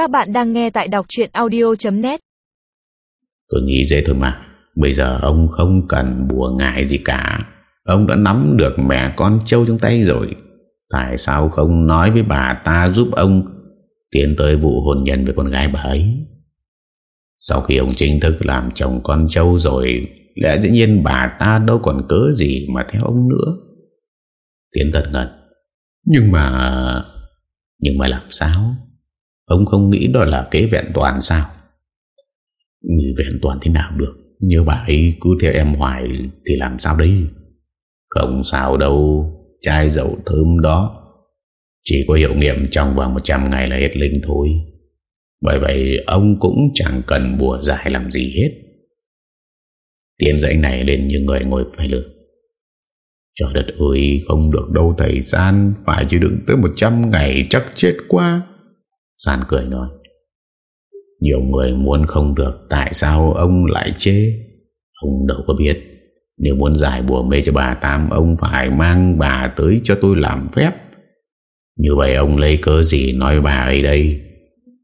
Các bạn đang nghe tại đọc chuyện audio.net Tôi nghĩ dễ thôi mà. Bây giờ ông không cần bùa ngại gì cả. Ông đã nắm được mẹ con trâu trong tay rồi. Tại sao không nói với bà ta giúp ông Tiến tới vụ hôn nhân với con gái bà ấy? Sau khi ông chính thức làm chồng con trâu rồi, Lẽ dĩ nhiên bà ta đâu còn cớ gì mà theo ông nữa. Tiến thật ngật Nhưng mà Nhưng mà làm sao? Ông không nghĩ đó là kế vẹn toàn sao? Vẹn toàn thế nào được? Như bà ấy cứ theo em hoài Thì làm sao đấy Không sao đâu, Chai dầu thơm đó. Chỉ có hiệu nghiệm trong vòng 100 ngày là hết linh thôi. Bởi vậy ông cũng chẳng cần bùa giải làm gì hết. Tiền dãy này lên như người ngồi phải lửa Trời đất ơi, không được đâu thầy San, Phải chịu đựng tới 100 ngày chắc chết quá. San cười nói, Nhiều người muốn không được, Tại sao ông lại chê Ông đâu có biết. Nếu muốn giải bùa mê cho bà Tam, Ông phải mang bà tới cho tôi làm phép. Như vậy ông lấy cớ gì nói bà ấy đây?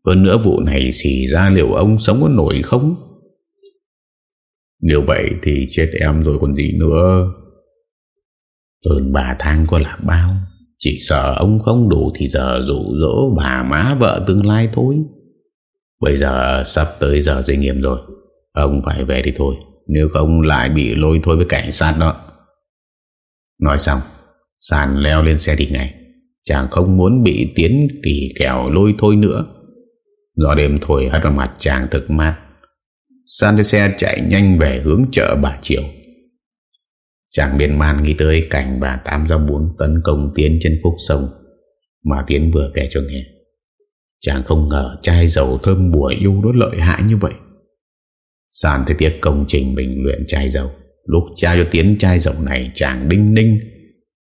Hơn nữa vụ này xỉ ra liệu ông sống có nổi không? Nếu vậy thì chết em rồi còn gì nữa. Hơn bà thang có là bao? Chỉ sợ ông không đủ thì giờ rủ rỗ bà má vợ tương lai thôi. Bây giờ sắp tới giờ doanh nghiệm rồi. Ông phải về đi thôi. Nếu không lại bị lôi thôi với cảnh sát đó. Nói xong, Sàn leo lên xe đi ngay. Chàng không muốn bị tiến kỳ kèo lôi thôi nữa. Gió đêm thổi hắt vào mặt chàng thực mát. San xe chạy nhanh về hướng chợ bà Triệu. Chàng miền man nghĩ tới cảnh bà Tám Giao muốn tấn công Tiến trên khúc sông, mà Tiến vừa kể cho nghe. Chàng không ngờ chai dầu thơm bùa yêu đó lợi hại như vậy. Sàn thấy tiếc công trình mình luyện chai dầu. Lúc trao cho Tiến chai dầu này, chàng đinh ninh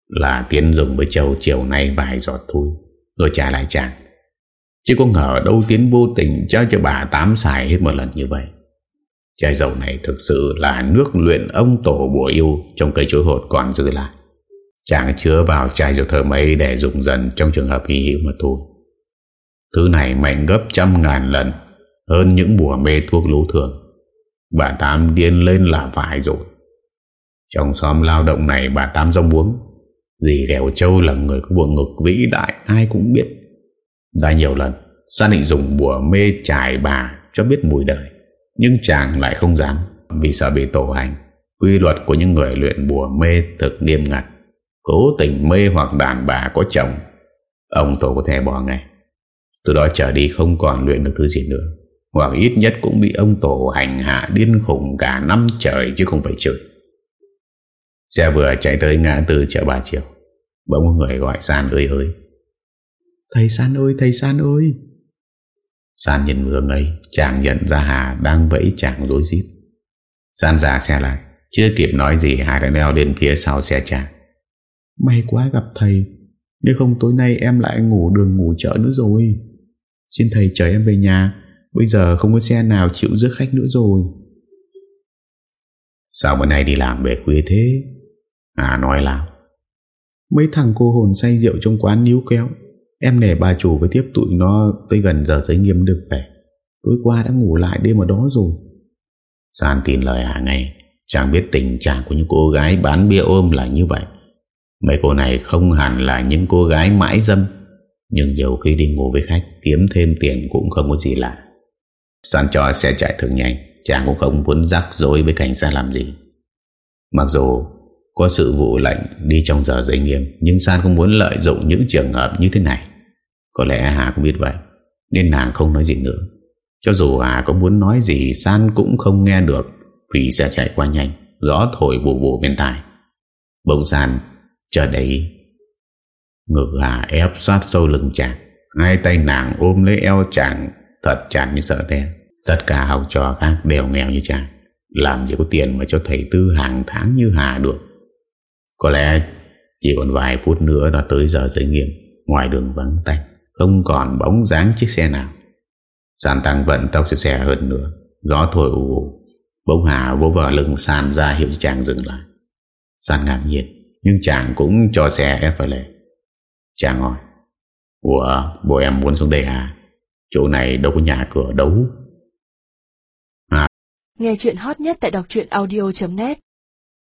là Tiến dùng với châu chiều nay vài giọt thôi rồi trả lại chàng. Chứ có ngờ đâu Tiến vô tình trao cho bà Tám xài hết một lần như vậy. Chai dầu này thực sự là nước luyện ông tổ bùa yêu trong cây chuối hột còn dư lại. Chàng chứa vào chai dầu thơm ấy để dùng dần trong trường hợp hy hữu mà thôi. Thứ này mạnh gấp trăm ngàn lần hơn những bùa mê thuốc lú thường. Bà Tám điên lên là phải rồi. Trong xóm lao động này bà Tám rong buống. Dì Rèo Châu là người có bùa ngực vĩ đại ai cũng biết. Đã nhiều lần, gia định dùng bùa mê trải bà cho biết mùi đời. Nhưng chàng lại không dám, Vì sợ bị tổ hành. Quy luật của những người luyện bùa mê thực nghiêm ngặt. Cố tình mê hoặc đàn bà có chồng, Ông tổ có thể bỏ ngay. Từ đó trở đi không còn luyện được thứ gì nữa. Hoặc ít nhất cũng bị ông tổ hành hạ điên khủng cả năm trời chứ không phải trời Xe vừa chạy tới ngã tư chợ Bà Triều. Bỗng người gọi San ơi ơi. Thầy San ơi, thầy San ơi. San nhìn vừa ấy Chàng nhận ra Hà đang vẫy chàng dối rít. San ra xe lại Chưa kịp nói gì Hà đã leo lên phía sau xe chàng. May quá gặp thầy Nếu không tối nay em lại ngủ đường ngủ chợ nữa rồi. Xin thầy chở em về nhà Bây giờ không có xe nào chịu rước khách nữa rồi. Sao bữa nay đi làm về khuya thế? Hà nói là Mấy thằng cô hồn say rượu trong quán níu kéo Em nể bà chủ với tiếp tụi nó tới gần giờ giấy nghiêm được về. Tối qua đã ngủ lại đêm ở đó rồi. San tin lời Hà ngay. Chẳng biết tình trạng của những cô gái bán bia ôm là như vậy. Mấy cô này không hẳn là những cô gái mãi dâm. Nhưng nhiều khi đi ngủ với khách kiếm thêm tiền cũng không có gì lạ. San cho xe chạy thường nhanh. Chàng cũng không muốn rắc rối với cảnh sát làm gì. Mặc dù có sự vụ lệnh đi trong giờ giấy nghiêm, Nhưng San không muốn lợi dụng những trường hợp như thế này. Có lẽ Hà cũng biết vậy, Nên nàng không nói gì nữa. Cho dù Hà có muốn nói gì, San cũng không nghe được, Vì xe chạy qua nhanh Gió thổi bù bù bên tai. Bỗng San chờ đấy Ngực Hà ép sát sâu lưng chàng, Hai tay nàng ôm lấy eo chàng, Thật chặt như sợ tên Tất cả học trò khác đều nghèo như chàng, Làm gì có tiền mà cho thầy tư hàng tháng như Hà được có lẽ chỉ còn vài phút nữa đã tới giờ giới nghiêm. Ngoài đường vắng tanh, Không còn bóng dáng chiếc xe nào. Sàn tăng vận tốc chiếc xe hơn nữa. Gió thổi ù ù. Bông Hà vô vào lưng sàn ra hiệu cho chàng dừng lại. Sàn ngạc nhiên, Nhưng chàng cũng cho xe ép vào lề. Chàng hỏi, Ủa bố em muốn xuống đây à? Chỗ này đâu có nhà cửa đâu Nghe chuyện hot nhất tại đọc audio.net